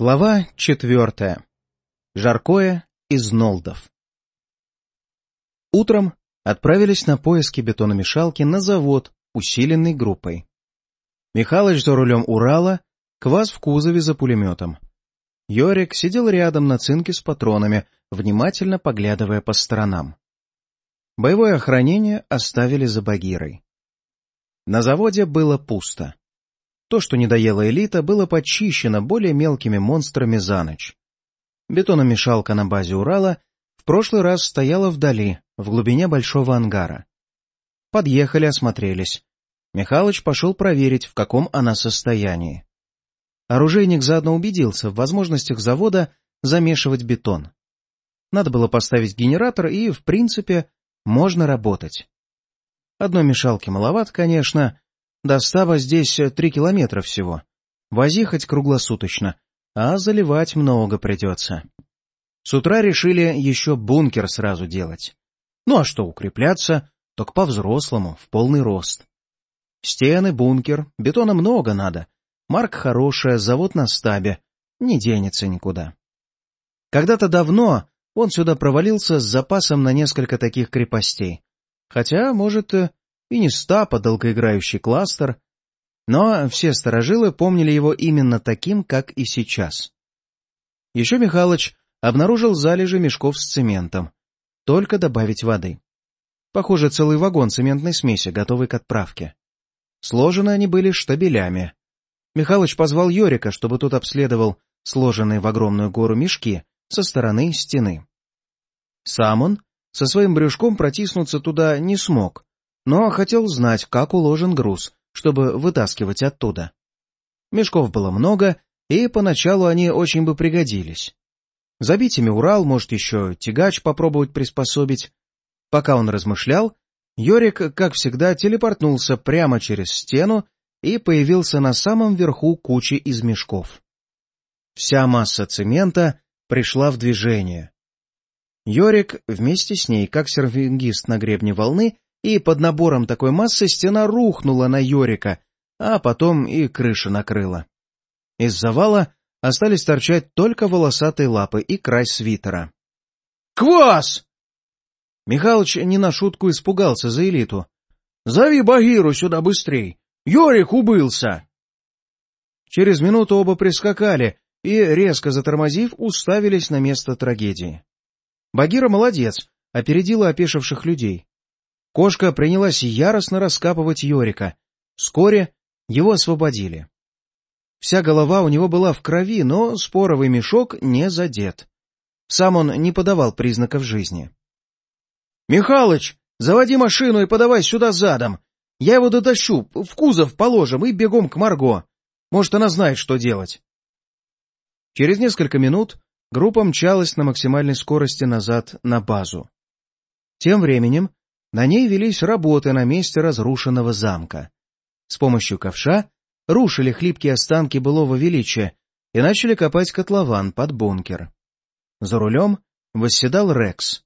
Глава четвертая. Жаркое из Нолдов. Утром отправились на поиски бетономешалки на завод, усиленный группой. Михалыч за рулем Урала, Квас в кузове за пулеметом. Йорик сидел рядом на цинке с патронами, внимательно поглядывая по сторонам. Боевое охранение оставили за Багирой. На заводе было пусто. То, что не доела элита, было почищено более мелкими монстрами за ночь. Бетономешалка на базе Урала в прошлый раз стояла вдали, в глубине большого ангара. Подъехали, осмотрелись. Михалыч пошел проверить, в каком она состоянии. Оружейник заодно убедился в возможностях завода замешивать бетон. Надо было поставить генератор, и, в принципе, можно работать. Одной мешалки маловато, конечно, до Става здесь э, три километра всего. Вози хоть круглосуточно, а заливать много придется. С утра решили еще бункер сразу делать. Ну а что, укрепляться, только по-взрослому, в полный рост. Стены, бункер, бетона много надо. Марк хорошая, завод на стабе. Не денется никуда. Когда-то давно он сюда провалился с запасом на несколько таких крепостей. Хотя, может, э, и не стаб, а долгоиграющий кластер. Но все сторожилы помнили его именно таким, как и сейчас. Еще Михалыч обнаружил залежи мешков с цементом. Только добавить воды. Похоже, целый вагон цементной смеси, готовый к отправке. Сложены они были штабелями. Михалыч позвал Йорика, чтобы тот обследовал сложенные в огромную гору мешки со стороны стены. Сам он со своим брюшком протиснуться туда не смог, но хотел знать, как уложен груз, чтобы вытаскивать оттуда. Мешков было много, и поначалу они очень бы пригодились. Забить ими Урал, может, еще тягач попробовать приспособить. Пока он размышлял, Йорик, как всегда, телепортнулся прямо через стену и появился на самом верху кучи из мешков. Вся масса цемента пришла в движение. Йорик вместе с ней, как серфингист на гребне волны, и под набором такой массы стена рухнула на Йорика, а потом и крыша накрыла. Из завала остались торчать только волосатые лапы и край свитера. «Квас!» Михалыч не на шутку испугался за элиту. «Зови Багиру сюда быстрей! Йорик убылся!» Через минуту оба прискакали и, резко затормозив, уставились на место трагедии. Багира молодец, опередила опешивших людей. Кошка принялась яростно раскапывать Йорика. Вскоре его освободили. Вся голова у него была в крови, но споровый мешок не задет. Сам он не подавал признаков жизни. — Михалыч, заводи машину и подавай сюда задом. Я его дотащу, в кузов положим и бегом к Марго. Может, она знает, что делать. Через несколько минут группа мчалась на максимальной скорости назад на базу. Тем временем на ней велись работы на месте разрушенного замка. С помощью ковша рушили хлипкие останки былого величия и начали копать котлован под бункер. За рулем восседал Рекс.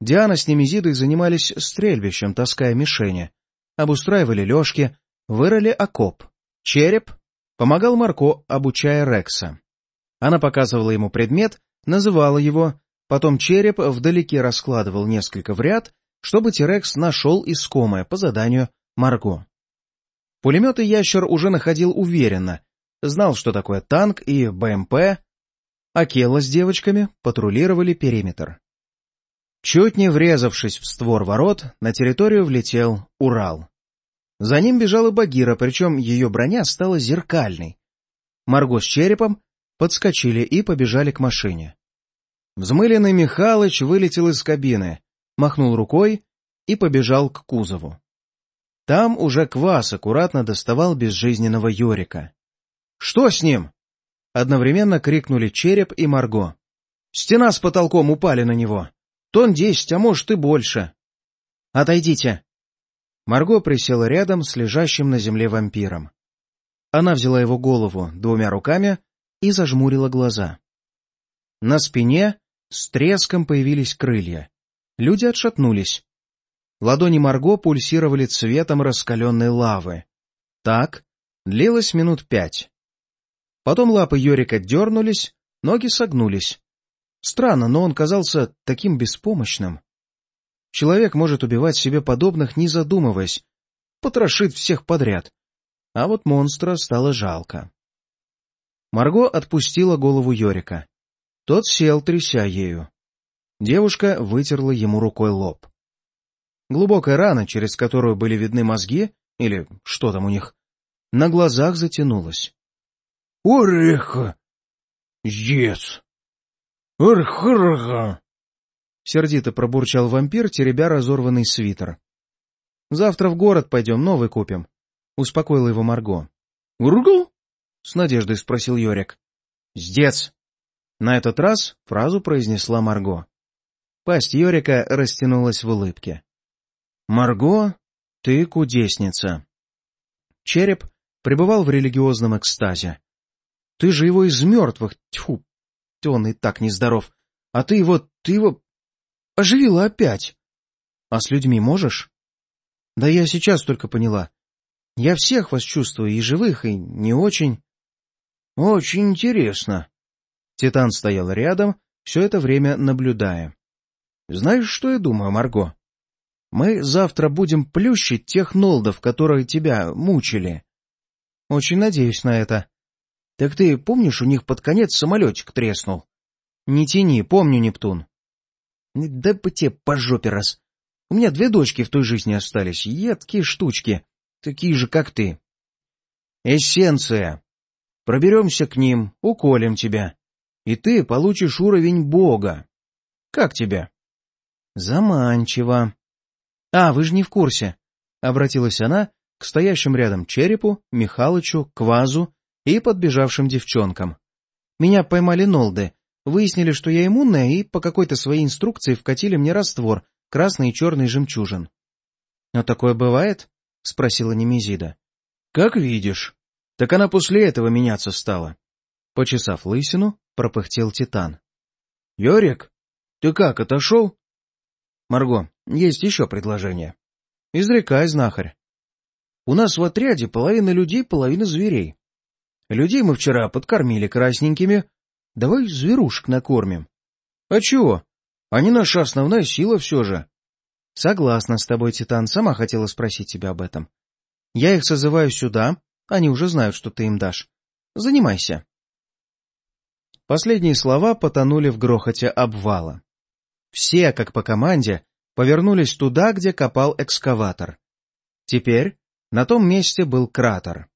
Диана с Немезидой занимались стрельбищем, таская мишени, обустраивали лёжки, вырыли окоп. Череп помогал Марко, обучая Рекса. Она показывала ему предмет, называла его, потом череп вдалеке раскладывал несколько в ряд чтобы Тирекс нашел искомое по заданию Марго. Пулеметы ящер уже находил уверенно, знал, что такое танк и БМП, а Келла с девочками патрулировали периметр. Чуть не врезавшись в створ ворот, на территорию влетел Урал. За ним бежала Багира, причем ее броня стала зеркальной. Марго с черепом подскочили и побежали к машине. Взмыленный Михалыч вылетел из кабины, махнул рукой и побежал к кузову. Там уже Квас аккуратно доставал безжизненного Йорика. — Что с ним? — одновременно крикнули Череп и Марго. — Стена с потолком упали на него. Тон десять, а может и больше. — Отойдите. Марго присела рядом с лежащим на земле вампиром. Она взяла его голову двумя руками и зажмурила глаза. На спине с треском появились крылья. Люди отшатнулись. Ладони Марго пульсировали цветом раскаленной лавы. Так длилось минут пять. Потом лапы Йорика дернулись, ноги согнулись. Странно, но он казался таким беспомощным. Человек может убивать себе подобных, не задумываясь, потрошит всех подряд. А вот монстра стало жалко. Марго отпустила голову Йорика. Тот сел, тряся ею. Девушка вытерла ему рукой лоб. Глубокая рана, через которую были видны мозги, или что там у них, на глазах затянулась. — Ореха! Ец! Архарха! — сердито пробурчал вампир, теребя разорванный свитер. — Завтра в город пойдем, новый купим, — успокоила его Марго. — Ургу? — с надеждой спросил Йорик. — Сдец! На этот раз фразу произнесла Марго. Пасть Йорика растянулась в улыбке. — Марго, ты кудесница. Череп пребывал в религиозном экстазе. — Ты же его из мертвых, тьфу, он и так нездоров. А ты его, ты его оживила опять. А с людьми можешь? Да я сейчас только поняла. Я всех вас чувствую, и живых, и не очень. Очень интересно. Титан стоял рядом, все это время наблюдая. Знаешь, что я думаю, Марго? Мы завтра будем плющить тех нолдов, которые тебя мучили. Очень надеюсь на это. Так ты помнишь, у них под конец самолетик треснул? Не тяни, помню, Нептун. Да по тебе по жопе раз. У меня две дочки в той жизни остались, едкие штучки, такие же, как ты. Эссенция. Проберемся к ним, уколем тебя, и ты получишь уровень бога. Как тебя? Заманчиво. А, вы же не в курсе. Обратилась она к стоящим рядом черепу, Михалычу, Квазу и подбежавшим девчонкам. Меня поймали Нолды, выяснили, что я иммунная, и по какой-то своей инструкции вкатили мне раствор, красный и черный жемчужин. — Но такое бывает? — спросила Немезида. — Как видишь. Так она после этого меняться стала. Почесав лысину, пропыхтел Титан. — Йорик, ты как, отошел? — Марго, есть еще предложение. — Изрекай, знахарь. У нас в отряде половина людей, половина зверей. Людей мы вчера подкормили красненькими. Давай зверушек накормим. А чего? Они наша основная сила все же. Согласна с тобой, Титан. Сама хотела спросить тебя об этом. Я их созываю сюда. Они уже знают, что ты им дашь. Занимайся. Последние слова потонули в грохоте обвала. Все, как по команде, повернулись туда, где копал экскаватор. Теперь на том месте был кратер.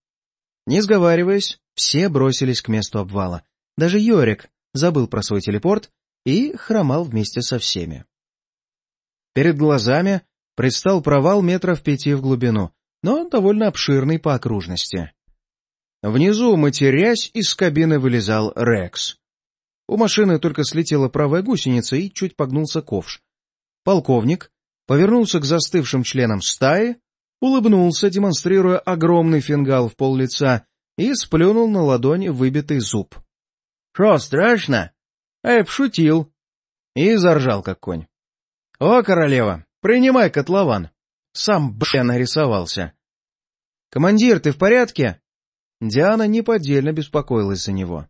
Не сговариваясь, все бросились к месту обвала. Даже Йорик забыл про свой телепорт и хромал вместе со всеми. Перед глазами предстал провал метров пяти в глубину, но довольно обширный по окружности. Внизу, матерясь, из кабины вылезал Рекс. У машины только слетела правая гусеница и чуть погнулся ковш. Полковник повернулся к застывшим членам стаи, улыбнулся, демонстрируя огромный фингал в пол лица, и сплюнул на ладони выбитый зуб. — Шо, страшно? Я пошутил. И заржал, как конь. — О, королева, принимай котлован. Сам, бля, нарисовался. — Командир, ты в порядке? Диана неподдельно беспокоилась за него. —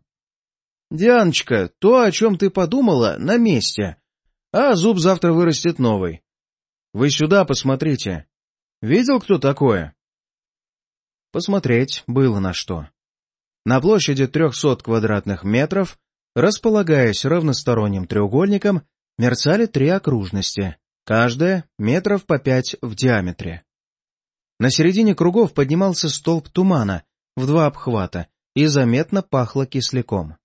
Дианочка, то, о чем ты подумала, на месте. А зуб завтра вырастет новый. Вы сюда посмотрите. Видел кто такое? Посмотреть было на что. На площади 300 квадратных метров, располагаясь равносторонним треугольником, мерцали три окружности, каждая метров по пять в диаметре. На середине кругов поднимался столб тумана в два обхвата и заметно пахло кисляком.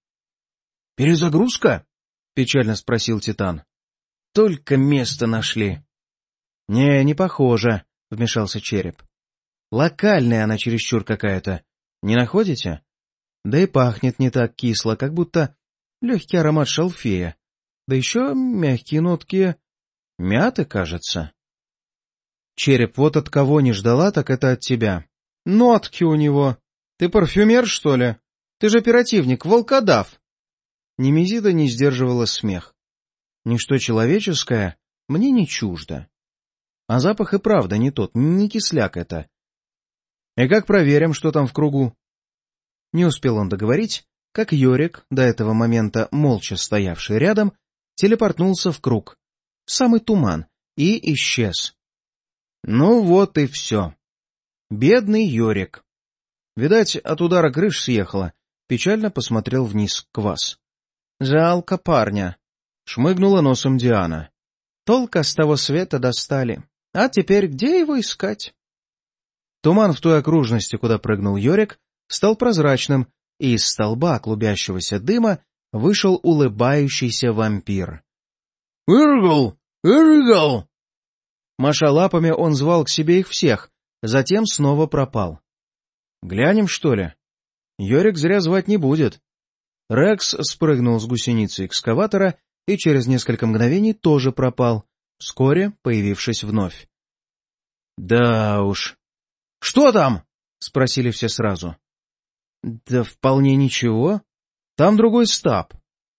«Перезагрузка?» — печально спросил Титан. «Только место нашли». «Не, не похоже», — вмешался череп. «Локальная она чересчур какая-то. Не находите? Да и пахнет не так кисло, как будто легкий аромат шалфея. Да еще мягкие нотки мяты, кажется». «Череп, вот от кого не ждала, так это от тебя. Нотки у него. Ты парфюмер, что ли? Ты же оперативник, волкодав!» Немезида не сдерживала смех. Ничто человеческое мне не чуждо. А запах и правда не тот, не кисляк это. И как проверим, что там в кругу? Не успел он договорить, как Йорик, до этого момента молча стоявший рядом, телепортнулся в круг, в самый туман, и исчез. Ну вот и все. Бедный Йорик. Видать, от удара крыш съехала, печально посмотрел вниз Квас. Жалко парня. Шмыгнула носом Диана. Толка с того света достали. А теперь где его искать? Туман в той окружности, куда прыгнул Йорик, стал прозрачным, и из столба клубящегося дыма вышел улыбающийся вампир. «Иргл! Иргл!» Маша лапами, он звал к себе их всех, затем снова пропал. «Глянем, что ли?» Йорик зря звать не будет. Рекс спрыгнул с гусеницы экскаватора и через несколько мгновений тоже пропал, вскоре появившись вновь. «Да уж». «Что там?» — спросили все сразу. Да вполне ничего. Там другой стаб.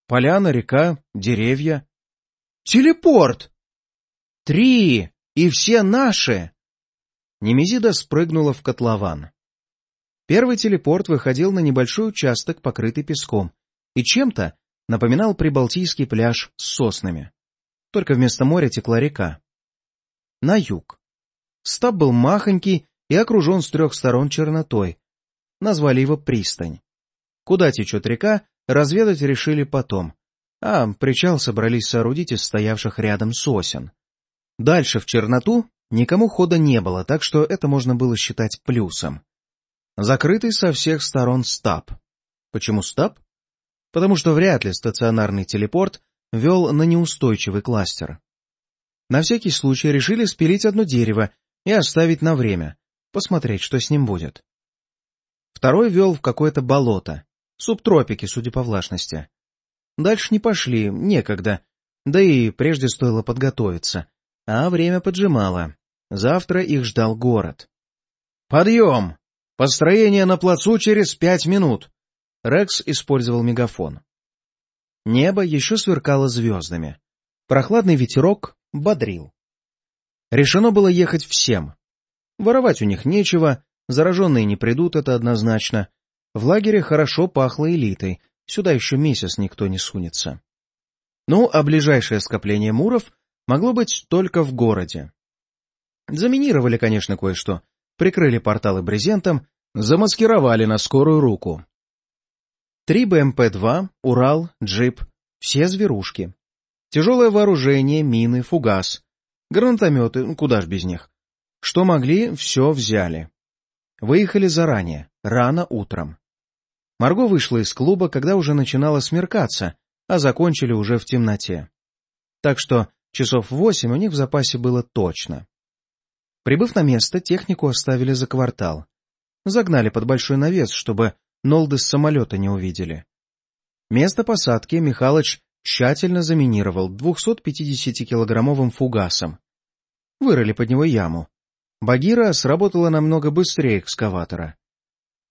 Поляна, река, деревья. Телепорт! Три! И все наши! Немезида спрыгнула в котлован. Первый телепорт выходил на небольшой участок, покрытый песком, и чем-то напоминал прибалтийский пляж с соснами. Только вместо моря текла река. На юг. Стаб был махонький и окружен с трех сторон чернотой, назвали его пристань. Куда течет река, разведать решили потом, а причал собрались соорудить из стоявших рядом сосен. Дальше в черноту никому хода не было, так что это можно было считать плюсом. Закрытый со всех сторон стаб. Почему стаб? Потому что вряд ли стационарный телепорт вел на неустойчивый кластер. На всякий случай решили спилить одно дерево и оставить на время, посмотреть, что с ним будет. Второй вел в какое-то болото. Субтропики, судя по влажности. Дальше не пошли, некогда. Да и прежде стоило подготовиться. А время поджимало. Завтра их ждал город. «Подъем! Построение на плацу через пять минут!» Рекс использовал мегафон. Небо еще сверкало звездами. Прохладный ветерок бодрил. Решено было ехать всем. Воровать у них нечего, Зараженные не придут, это однозначно. В лагере хорошо пахло элитой, сюда еще месяц никто не сунется. Ну, а ближайшее скопление муров могло быть только в городе. Заминировали, конечно, кое-что, прикрыли порталы брезентом, замаскировали на скорую руку. Три БМП-2, Урал, джип, все зверушки. Тяжелое вооружение, мины, фугас, гранатометы, куда ж без них. Что могли, все взяли. Выехали заранее, рано утром. Марго вышла из клуба, когда уже начинало смеркаться, а закончили уже в темноте. Так что часов восемь у них в запасе было точно. Прибыв на место, технику оставили за квартал. Загнали под большой навес, чтобы Нолды с самолета не увидели. Место посадки Михалыч тщательно заминировал 250-килограммовым фугасом. Вырыли под него яму, Багира сработала намного быстрее экскаватора.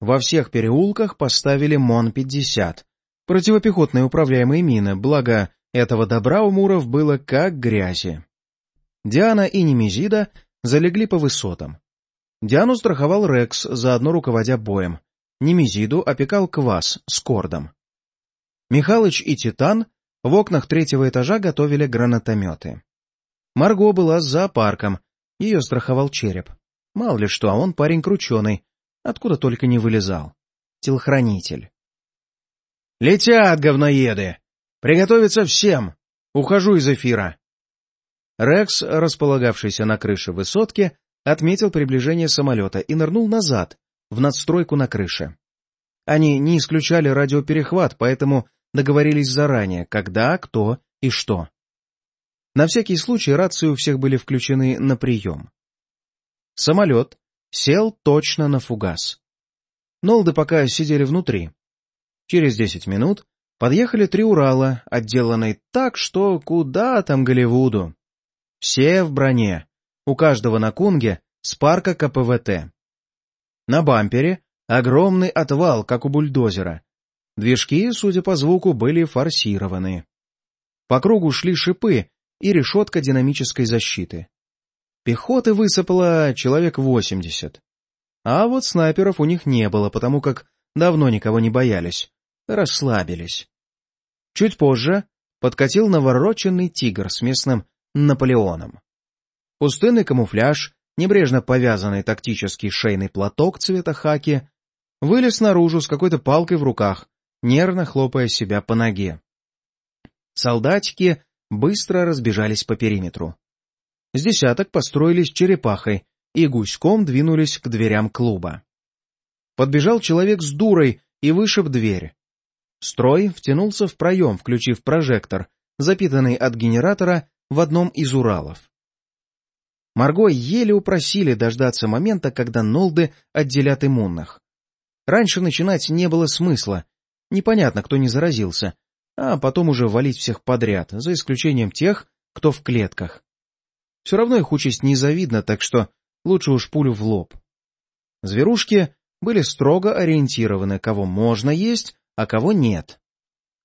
Во всех переулках поставили МОН-50, противопехотные управляемые мины, благо этого добра у Муров было как грязи. Диана и Немезида залегли по высотам. Диану страховал Рекс, заодно руководя боем. Немезиду опекал Квас с Кордом. Михалыч и Титан в окнах третьего этажа готовили гранатометы. Марго была с зоопарком, ее страховал череп. Мало ли что, а он парень крученый, откуда только не вылезал. Телохранитель. «Летят, говноеды! Приготовиться всем! Ухожу из эфира!» Рекс, располагавшийся на крыше высотки, отметил приближение самолета и нырнул назад, в надстройку на крыше. Они не исключали радиоперехват, поэтому договорились заранее, когда, кто и что. На всякий случай рации у всех были включены на прием. Самолет сел точно на фугас. Нолды пока сидели внутри. Через десять минут подъехали три Урала, отделанные так, что куда там Голливуду. Все в броне, у каждого на кунге с парка КПВТ. На бампере огромный отвал, как у бульдозера. Движки, судя по звуку, были форсированы. По кругу шли шипы, и решетка динамической защиты. Пехоты высыпало человек восемьдесят. А вот снайперов у них не было, потому как давно никого не боялись, расслабились. Чуть позже подкатил навороченный тигр с местным Наполеоном. Пустынный камуфляж, небрежно повязанный тактический шейный платок цвета хаки, вылез наружу с какой-то палкой в руках, нервно хлопая себя по ноге. Солдатики быстро разбежались по периметру. С десяток построились черепахой и гуськом двинулись к дверям клуба. Подбежал человек с дурой и вышиб дверь. Строй втянулся в проем, включив прожектор, запитанный от генератора в одном из Уралов. Марго еле упросили дождаться момента, когда Нолды отделят иммунных. Раньше начинать не было смысла. Непонятно, кто не заразился, а потом уже валить всех подряд, за исключением тех, кто в клетках. Все равно их участь незавидна, так что лучше уж пулю в лоб. Зверушки были строго ориентированы, кого можно есть, а кого нет.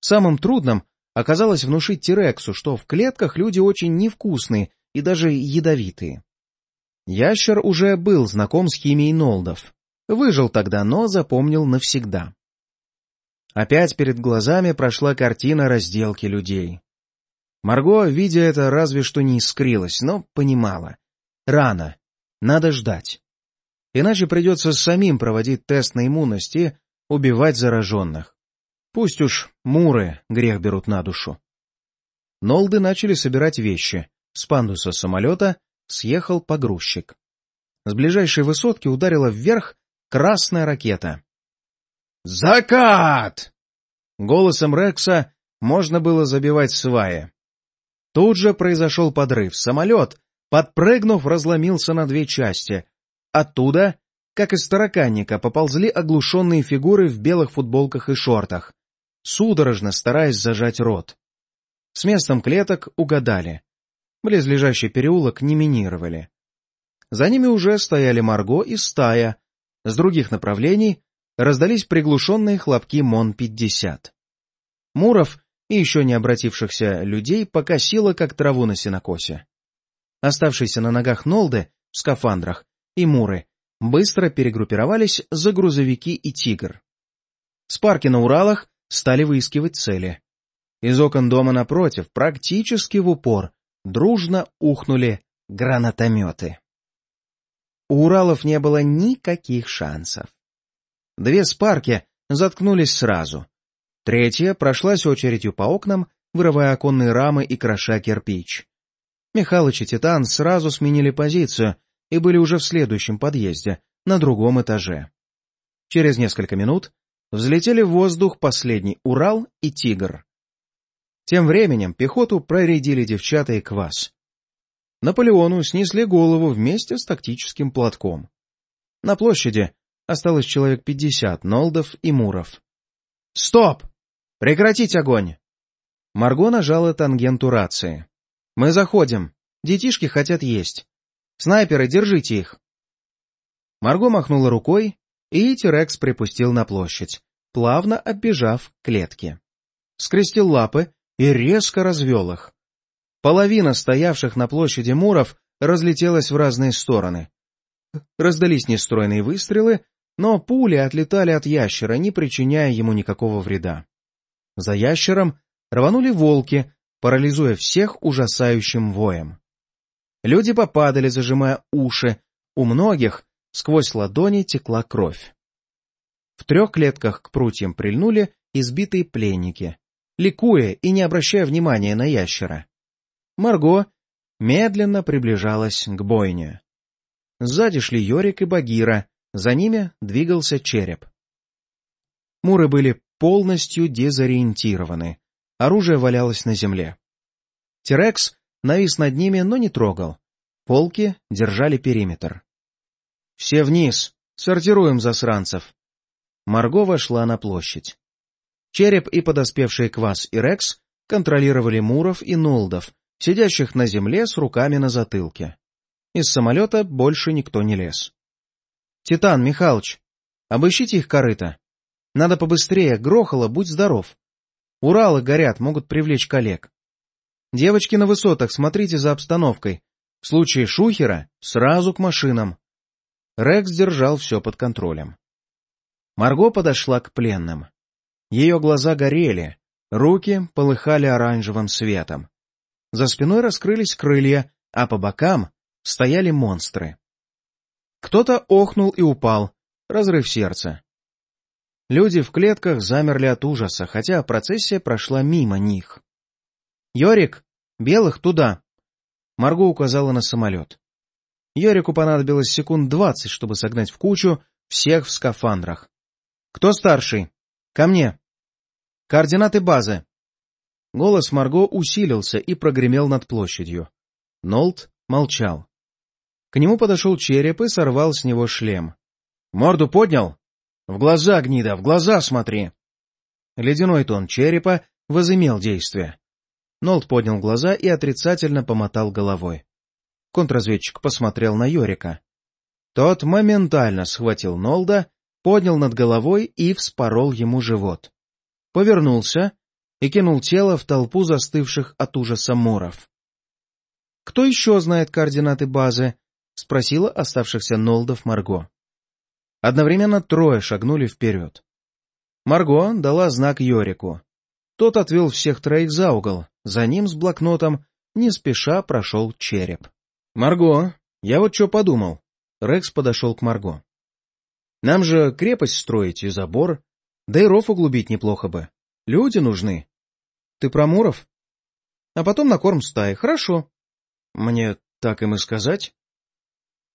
Самым трудным оказалось внушить Тирексу, что в клетках люди очень невкусные и даже ядовитые. Ящер уже был знаком с химией Нолдов. Выжил тогда, но запомнил навсегда. Опять перед глазами прошла картина разделки людей. Марго, видя это, разве что не искрилась, но понимала. Рано. Надо ждать. Иначе придется самим проводить тест на иммунность и убивать зараженных. Пусть уж муры грех берут на душу. Нолды начали собирать вещи. С пандуса самолета съехал погрузчик. С ближайшей высотки ударила вверх красная ракета. «Закат!» Голосом Рекса можно было забивать сваи. Тут же произошел подрыв. Самолет, подпрыгнув, разломился на две части. Оттуда, как из тараканника, поползли оглушенные фигуры в белых футболках и шортах, судорожно стараясь зажать рот. С местом клеток угадали. Близлежащий переулок не минировали. За ними уже стояли Марго и стая. С других направлений раздались приглушенные хлопки МОН-50. Муров и еще не обратившихся людей покосило, как траву на сенокосе. Оставшиеся на ногах Нолды в скафандрах и Муры быстро перегруппировались за грузовики и Тигр. Спарки на Уралах стали выискивать цели. Из окон дома напротив, практически в упор, дружно ухнули гранатометы. У Уралов не было никаких шансов. Две спарки заткнулись сразу. Третья прошлась очередью по окнам, вырывая оконные рамы и кроша кирпич. Михалыч и Титан сразу сменили позицию и были уже в следующем подъезде, на другом этаже. Через несколько минут взлетели в воздух последний Урал и Тигр. Тем временем пехоту проредили девчата и квас. Наполеону снесли голову вместе с тактическим платком. На площади Осталось человек пятьдесят, Нолдов и Муров. «Стоп! Прекратить огонь!» Марго нажала тангенту рации. «Мы заходим. Детишки хотят есть. Снайперы, держите их!» Марго махнула рукой, и Тирекс припустил на площадь, плавно оббежав клетки. Скрестил лапы и резко развел их. Половина стоявших на площади муров разлетелась в разные стороны. Раздались нестройные выстрелы, но пули отлетали от ящера, не причиняя ему никакого вреда. За ящером рванули волки, парализуя всех ужасающим воем. Люди попадали, зажимая уши, у многих сквозь ладони текла кровь. В трех клетках к прутьям прильнули избитые пленники, ликуя и не обращая внимания на ящера. Марго медленно приближалась к бойне. Сзади шли Йорик и Багира, за ними двигался череп. Муры были полностью дезориентированы. Оружие валялось на земле. Терекс навис над ними, но не трогал. Полки держали периметр. «Все вниз! Сортируем засранцев!» Марго вошла на площадь. Череп и подоспевшие Квас и Рекс контролировали Муров и Нолдов, сидящих на земле с руками на затылке. Из самолета больше никто не лез. — Титан, Михалыч, обыщите их корыто. Надо побыстрее, грохало, будь здоров. Уралы горят, могут привлечь коллег. Девочки на высотах, смотрите за обстановкой. В случае шухера сразу к машинам. Рекс держал все под контролем. Марго подошла к пленным. Ее глаза горели, руки полыхали оранжевым светом. За спиной раскрылись крылья, а по бокам стояли монстры. Кто-то охнул и упал, разрыв сердца. Люди в клетках замерли от ужаса, хотя процессия прошла мимо них. «Йорик, белых туда!» Марго указала на самолет. Йорику понадобилось секунд двадцать, чтобы согнать в кучу всех в скафандрах. «Кто старший? Ко мне!» «Координаты базы!» Голос Марго усилился и прогремел над площадью. Нолт молчал. К нему подошел череп и сорвал с него шлем. «Морду поднял? В глаза, гнида, в глаза смотри!» Ледяной тон черепа возымел действие. Нолт поднял глаза и отрицательно помотал головой. Контрразведчик посмотрел на Йорика. Тот моментально схватил Нолда, поднял над головой и вспорол ему живот. Повернулся и кинул тело в толпу застывших от ужаса муров. «Кто еще знает координаты базы?» — спросила оставшихся Нолдов Марго. Одновременно трое шагнули вперед. Марго дала знак Йорику. Тот отвел всех троих за угол, за ним с блокнотом не спеша прошел череп. «Марго, я вот что подумал». Рекс подошел к Марго. «Нам же крепость строить и забор, да и ров углубить неплохо бы. Люди нужны. Ты про Муров? А потом на корм стаи. Хорошо. Мне так им и сказать?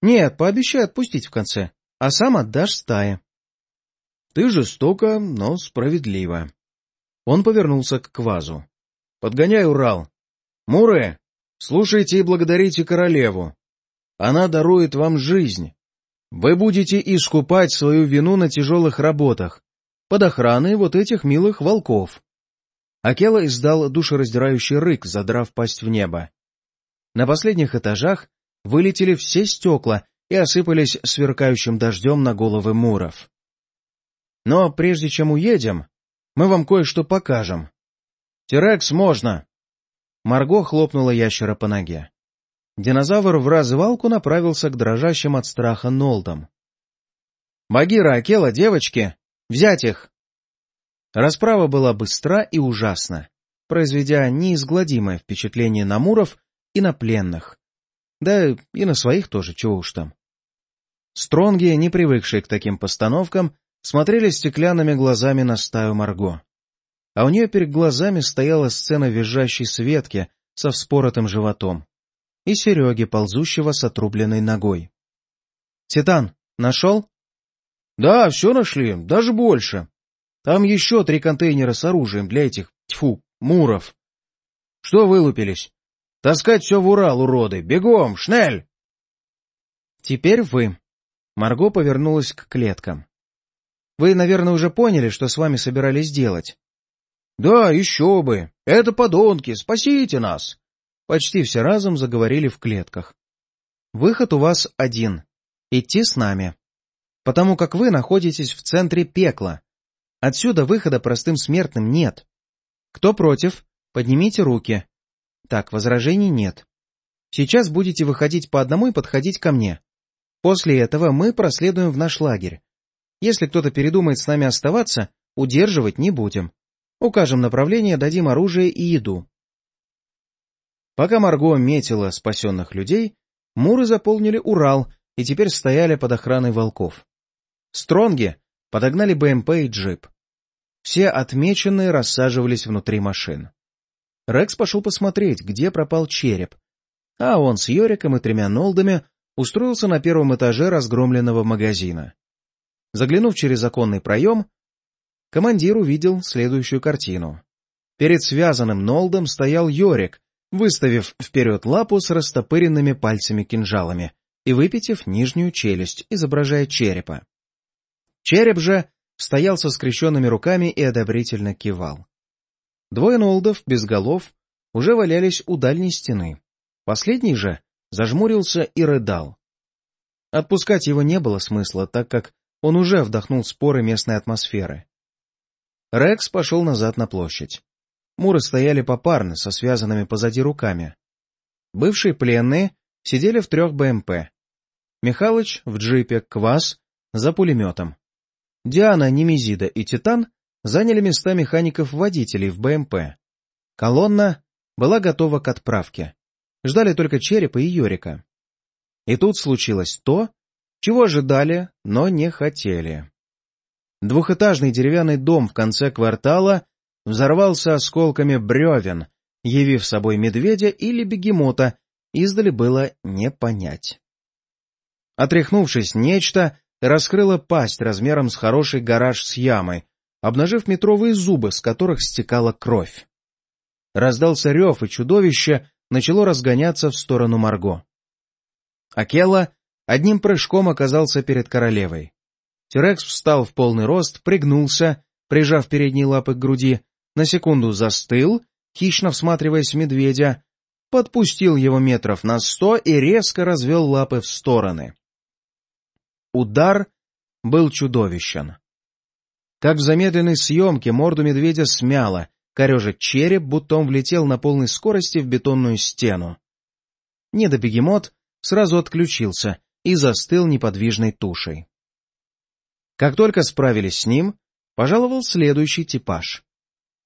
Нет, пообещай отпустить в конце, а сам отдашь стае. Ты жестоко, но справедливо. Он повернулся к Квазу. Подгоняй Урал. Муры, слушайте и благодарите королеву. Она дарует вам жизнь. Вы будете искупать свою вину на тяжелых работах, под охраной вот этих милых волков. Акела издал душераздирающий рык, задрав пасть в небо. На последних этажах вылетели все стекла и осыпались сверкающим дождем на головы муров. Но прежде чем уедем, мы вам кое-что покажем. «Тирекс можно!» Марго хлопнула ящера по ноге. Динозавр в развалку направился к дрожащим от страха Нолдам. «Багира, Акела, девочки! Взять их!» Расправа была быстра и ужасна, произведя неизгладимое впечатление на Муров и на пленных. Да и на своих тоже, чего уж там. Стронги, не привыкшие к таким постановкам, смотрели стеклянными глазами на стаю Марго. А у нее перед глазами стояла сцена визжащей Светки со вспоротым животом и Сереги, ползущего с отрубленной ногой. — Титан, нашел? — Да, все нашли, даже больше. Там еще три контейнера с оружием для этих, тьфу, муров. Что вылупились? Таскать все в Урал, уроды! Бегом, шнель! Теперь вы. Марго повернулась к клеткам. Вы, наверное, уже поняли, что с вами собирались делать. Да, еще бы! Это подонки! Спасите нас! Почти все разом заговорили в клетках. Выход у вас один — идти с нами. Потому как вы находитесь в центре пекла, Отсюда выхода простым смертным нет. Кто против, поднимите руки. Так, возражений нет. Сейчас будете выходить по одному и подходить ко мне. После этого мы проследуем в наш лагерь. Если кто-то передумает с нами оставаться, удерживать не будем. Укажем направление, дадим оружие и еду. Пока Марго метила спасенных людей, муры заполнили Урал и теперь стояли под охраной волков. Стронги подогнали БМП и джип. Все отмеченные рассаживались внутри машин. Рекс пошел посмотреть, где пропал череп, а он с Йориком и тремя Нолдами устроился на первом этаже разгромленного магазина. Заглянув через законный проем, командир увидел следующую картину. Перед связанным Нолдом стоял Йорик, выставив вперед лапу с растопыренными пальцами-кинжалами и выпитив нижнюю челюсть, изображая черепа. Череп же стоял со скрещенными руками и одобрительно кивал. Двое нолдов, без голов, уже валялись у дальней стены. Последний же зажмурился и рыдал. Отпускать его не было смысла, так как он уже вдохнул споры местной атмосферы. Рекс пошел назад на площадь. Муры стояли попарно, со связанными позади руками. Бывшие пленные сидели в трех БМП. Михалыч в джипе, Квас за пулеметом. Диана, Немезида и Титан заняли места механиков-водителей в БМП. Колонна была готова к отправке. Ждали только Черепа и Йорика. И тут случилось то, чего ожидали, но не хотели. Двухэтажный деревянный дом в конце квартала взорвался осколками бревен, явив собой медведя или бегемота, издали было не понять. Отряхнувшись, нечто раскрыло пасть размером с хороший гараж с ямой, обнажив метровые зубы, с которых стекала кровь. Раздался рев, и чудовище начало разгоняться в сторону Марго. Акела одним прыжком оказался перед королевой. Тирекс встал в полный рост, пригнулся, прижав передние лапы к груди, на секунду застыл, хищно всматриваясь в медведя, подпустил его метров на сто и резко развел лапы в стороны. Удар был чудовищен. Как в замедленной съемке морду медведя смяло, корежит череп, будто он влетел на полной скорости в бетонную стену. Недобегемот сразу отключился и застыл неподвижной тушей. Как только справились с ним, пожаловал следующий типаж.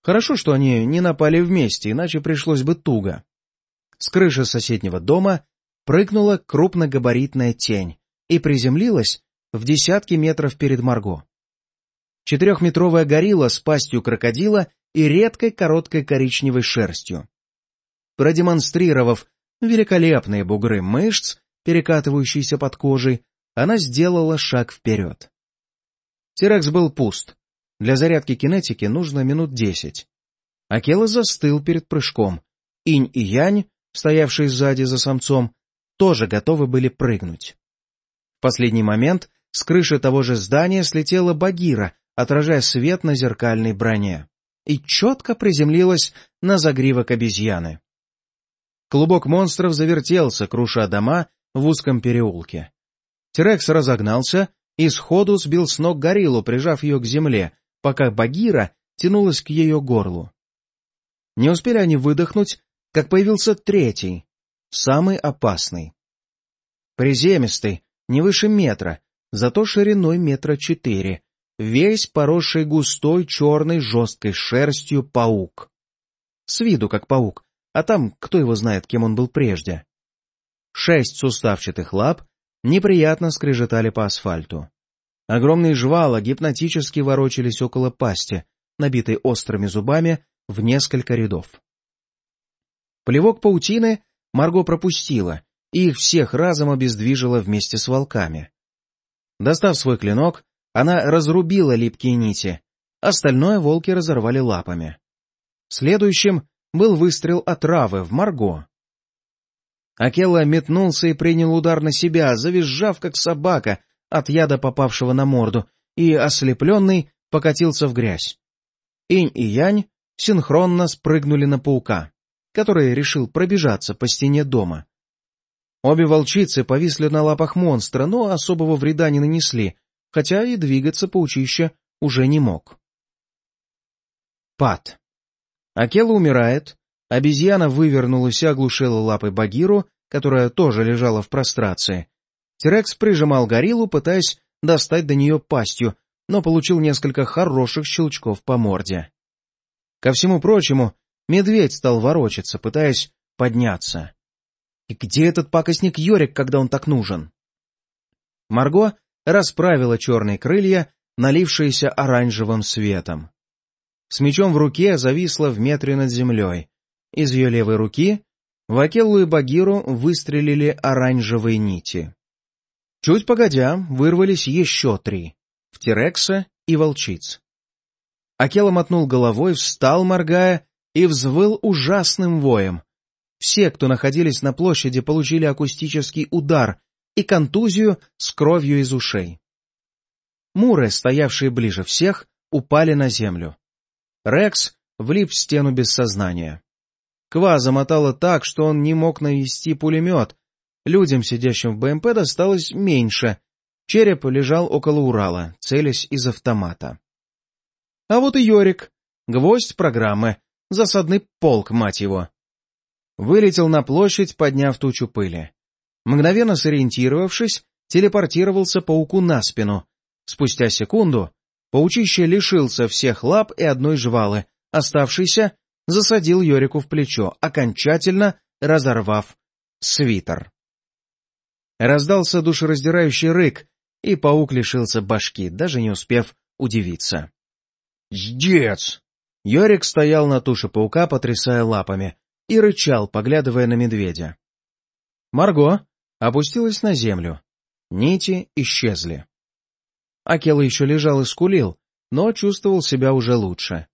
Хорошо, что они не напали вместе, иначе пришлось бы туго. С крыши соседнего дома прыгнула крупногабаритная тень и приземлилась в десятки метров перед Марго. Четырехметровая горилла с пастью крокодила и редкой короткой коричневой шерстью. Продемонстрировав великолепные бугры мышц, перекатывающиеся под кожей, она сделала шаг вперед. Тирекс был пуст. Для зарядки кинетики нужно минут десять. Акела застыл перед прыжком. Инь и Янь, стоявшие сзади за самцом, тоже готовы были прыгнуть. В последний момент с крыши того же здания слетела Багира, отражая свет на зеркальной броне, и четко приземлилась на загривок обезьяны. Клубок монстров завертелся, круша дома в узком переулке. Терекс разогнался и сходу сбил с ног гориллу, прижав ее к земле, пока Багира тянулась к ее горлу. Не успели они выдохнуть, как появился третий, самый опасный. Приземистый, не выше метра, зато шириной метра четыре, весь поросший густой черной жесткой шерстью паук. С виду как паук, а там кто его знает, кем он был прежде. Шесть суставчатых лап неприятно скрежетали по асфальту. Огромные жвала гипнотически ворочались около пасти, набитой острыми зубами в несколько рядов. Плевок паутины Марго пропустила, и их всех разом обездвижила вместе с волками. Достав свой клинок, она разрубила липкие нити, остальное волки разорвали лапами. Следующим был выстрел отравы в Марго. Акела метнулся и принял удар на себя, завизжав, как собака, от яда, попавшего на морду, и, ослепленный, покатился в грязь. Инь и Янь синхронно спрыгнули на паука, который решил пробежаться по стене дома. Обе волчицы повисли на лапах монстра, но особого вреда не нанесли, хотя и двигаться паучище уже не мог. Пад. Акела умирает, обезьяна вывернулась и оглушила лапой Багиру, которая тоже лежала в прострации. Терекс прижимал гориллу, пытаясь достать до нее пастью, но получил несколько хороших щелчков по морде. Ко всему прочему, медведь стал ворочаться, пытаясь подняться. И где этот пакостник Йорик, когда он так нужен? Марго расправила черные крылья, налившиеся оранжевым светом. С мечом в руке зависла в метре над землей. Из ее левой руки в Акеллу и Багиру выстрелили оранжевые нити. Чуть погодя, вырвались еще три — в Терекса и Волчиц. Акела мотнул головой, встал, моргая, и взвыл ужасным воем. Все, кто находились на площади, получили акустический удар и контузию с кровью из ушей. Муры, стоявшие ближе всех, упали на землю. Рекс влип в стену без сознания. Ква замотало так, что он не мог навести пулемет. Людям, сидящим в БМП, досталось меньше. Череп лежал около Урала, целясь из автомата. А вот и Йорик, гвоздь программы, засадный полк, мать его вылетел на площадь, подняв тучу пыли. Мгновенно сориентировавшись, телепортировался пауку на спину. Спустя секунду Паучище лишился всех лап и одной жвалы, оставшийся засадил Йорику в плечо, окончательно разорвав свитер. Раздался душераздирающий рык, и паук лишился башки, даже не успев удивиться. «Ждец!» Йорик стоял на туше паука, потрясая лапами, и рычал, поглядывая на медведя. Марго опустилась на землю. Нити исчезли. Акела еще лежал и скулил, но чувствовал себя уже лучше.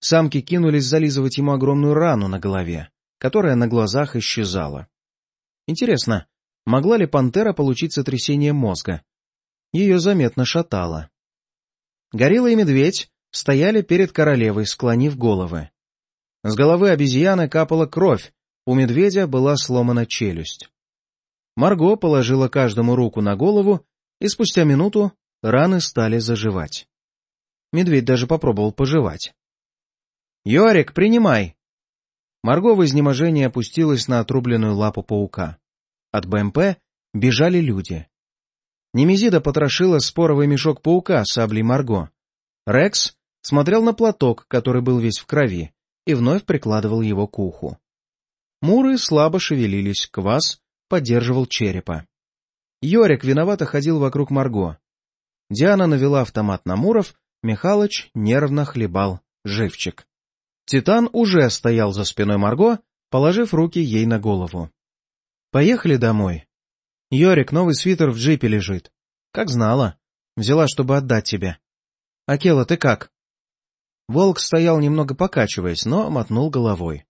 Самки кинулись зализывать ему огромную рану на голове, которая на глазах исчезала. Интересно, могла ли пантера получить сотрясение мозга? Ее заметно шатало. Горилла и медведь стояли перед королевой, склонив головы. С головы обезьяны капала кровь, у медведя была сломана челюсть. Марго положила каждому руку на голову, и спустя минуту раны стали заживать. Медведь даже попробовал пожевать. «Йорик, принимай!» Марго в изнеможении опустилась на отрубленную лапу паука. От БМП бежали люди. Немезида потрошила споровый мешок паука саблей Марго. Рекс смотрел на платок, который был весь в крови, и вновь прикладывал его к уху. Муры слабо шевелились, квас поддерживал черепа. Йорик виновато ходил вокруг Марго. Диана навела автомат на Муров, Михалыч нервно хлебал живчик. Титан уже стоял за спиной Марго, положив руки ей на голову. «Поехали домой. Йорик, новый свитер в джипе лежит. Как знала. Взяла, чтобы отдать тебе. Акела, ты как?» Волк стоял немного покачиваясь, но мотнул головой.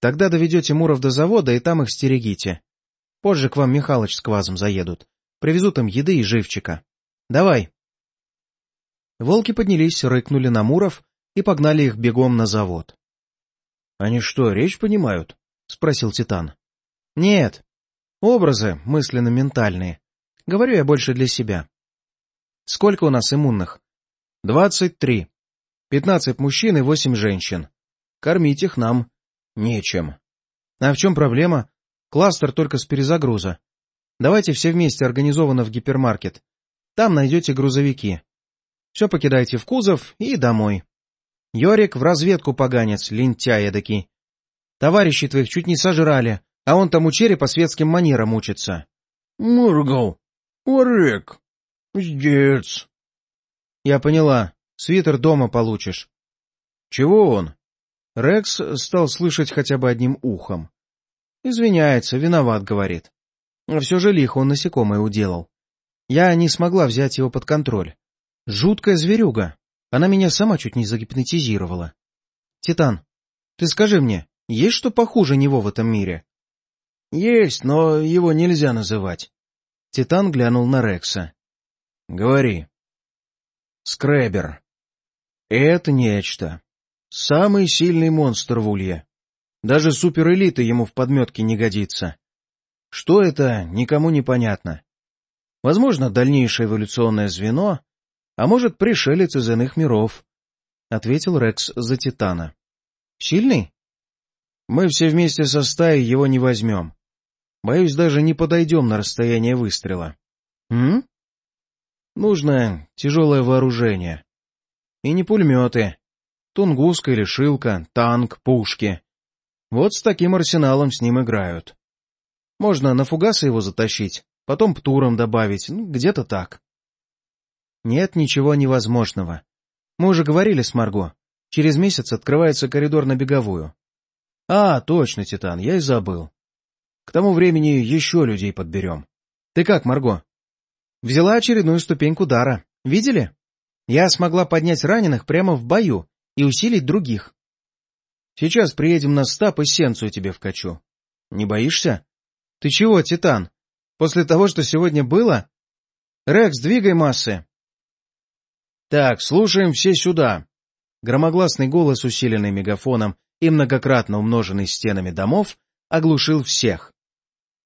«Тогда доведете Муров до завода, и там их стерегите. Позже к вам Михалыч с Квазом заедут. Привезут им еды и живчика. Давай!» Волки поднялись, рыкнули на Муров и погнали их бегом на завод. — Они что, речь понимают? — спросил Титан. — Нет. Образы мысленно-ментальные. Говорю я больше для себя. — Сколько у нас иммунных? — Двадцать три. Пятнадцать мужчин и восемь женщин. Кормить их нам нечем. А в чем проблема? Кластер только с перезагруза. Давайте все вместе организованно в гипермаркет. Там найдете грузовики. Все покидайте в кузов и домой. Йорик в разведку поганец, лентяй эдакий. Товарищи твоих чуть не сожрали, а он там у черепа светским манерам учится. Мургал, Орек, здец. Я поняла, свитер дома получишь. Чего он? Рекс стал слышать хотя бы одним ухом. Извиняется, виноват, говорит. Все же лихо он насекомое уделал. Я не смогла взять его под контроль. Жуткая зверюга. Она меня сама чуть не загипнотизировала. Титан, ты скажи мне, есть что похуже него в этом мире? Есть, но его нельзя называть. Титан глянул на Рекса. Говори. Скребер. Это нечто. Самый сильный монстр в улье. Даже суперэлита ему в подметке не годится. Что это, никому не понятно. Возможно, дальнейшее эволюционное звено, а может, пришелец из иных миров, — ответил Рекс за Титана. — Сильный? Мы все вместе со стаей его не возьмем. Боюсь, даже не подойдем на расстояние выстрела. М? Нужно тяжелое вооружение. И не пулеметы. Тунгуска или шилка, танк, пушки. Вот с таким арсеналом с ним играют. Можно на фугасы его затащить, потом птуром добавить, ну, где-то так. Нет ничего невозможного. Мы уже говорили с Марго. Через месяц открывается коридор на беговую. А, точно, Титан, я и забыл. К тому времени еще людей подберем. Ты как, Марго? Взяла очередную ступеньку дара. Видели? Я смогла поднять раненых прямо в бою и усилить других. Сейчас приедем на стап и сенцию тебе вкачу. Не боишься? Ты чего, Титан? После того, что сегодня было? Рекс, двигай массы. «Так, слушаем все сюда!» Громогласный голос, усиленный мегафоном и многократно умноженный стенами домов, оглушил всех.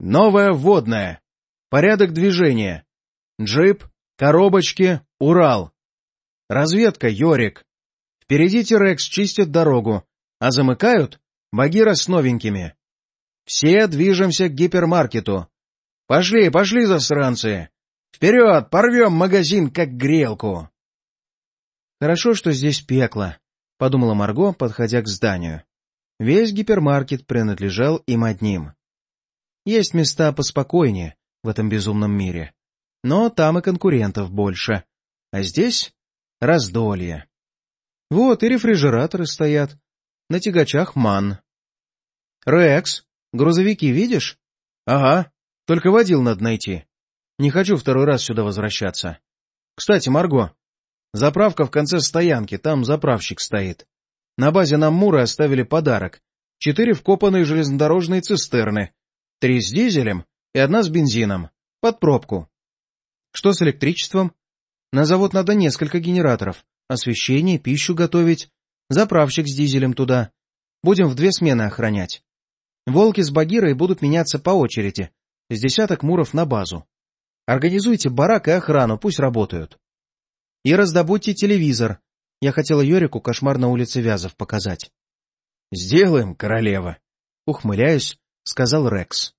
«Новое вводное! Порядок движения! Джип, коробочки, Урал! Разведка, Йорик! Впереди Тирекс чистят дорогу, а замыкают Багира с новенькими. Все движемся к гипермаркету. Пошли, пошли, засранцы! Вперед, порвем магазин, как грелку!» Хорошо, что здесь пекло, — подумала Марго, подходя к зданию. Весь гипермаркет принадлежал им одним. Есть места поспокойнее в этом безумном мире, но там и конкурентов больше, а здесь раздолье. Вот и рефрижераторы стоят, на тягачах ман. «Рекс, грузовики видишь?» «Ага, только водил надо найти. Не хочу второй раз сюда возвращаться. Кстати, Марго, заправка в конце стоянки, там заправщик стоит. На базе нам Муры оставили подарок. Четыре вкопанные железнодорожные цистерны. Три с дизелем и одна с бензином. Под пробку. Что с электричеством? На завод надо несколько генераторов. Освещение, пищу готовить. Заправщик с дизелем туда. Будем в две смены охранять. Волки с Багирой будут меняться по очереди. С десяток муров на базу. Организуйте барак и охрану, пусть работают. И раздобудьте телевизор. Я хотела Йорику кошмар на улице Вязов показать. — Сделаем, королева. — ухмыляюсь, сказал Рекс.